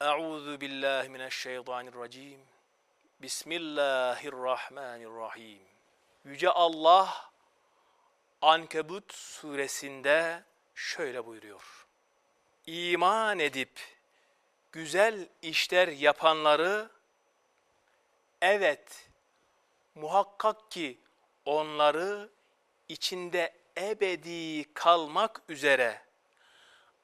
Euzu billahi mineşşeytanirracim. Bismillahirrahmanirrahim. Yüce Allah Ankebut suresinde şöyle buyuruyor. İman edip güzel işler yapanları evet muhakkak ki onları içinde ebedi kalmak üzere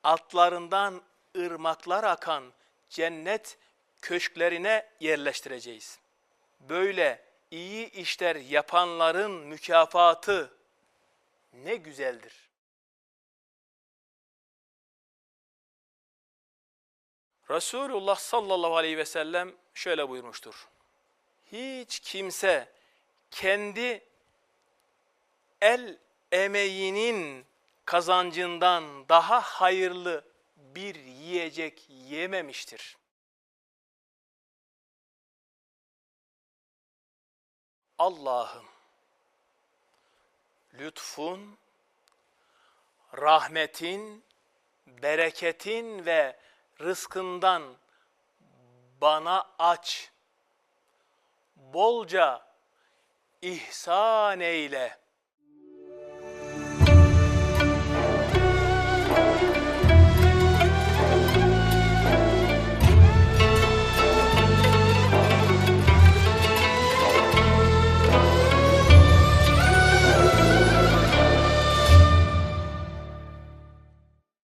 altlarından ırmaklar akan cennet köşklerine yerleştireceğiz. Böyle iyi işler yapanların mükafatı ne güzeldir. Resulullah sallallahu aleyhi ve sellem şöyle buyurmuştur. Hiç kimse kendi el emeğinin kazancından daha hayırlı bir yiyecek yememiştir. Allah'ım lütfun, rahmetin, bereketin ve rızkından bana aç. Bolca ihsan eyle.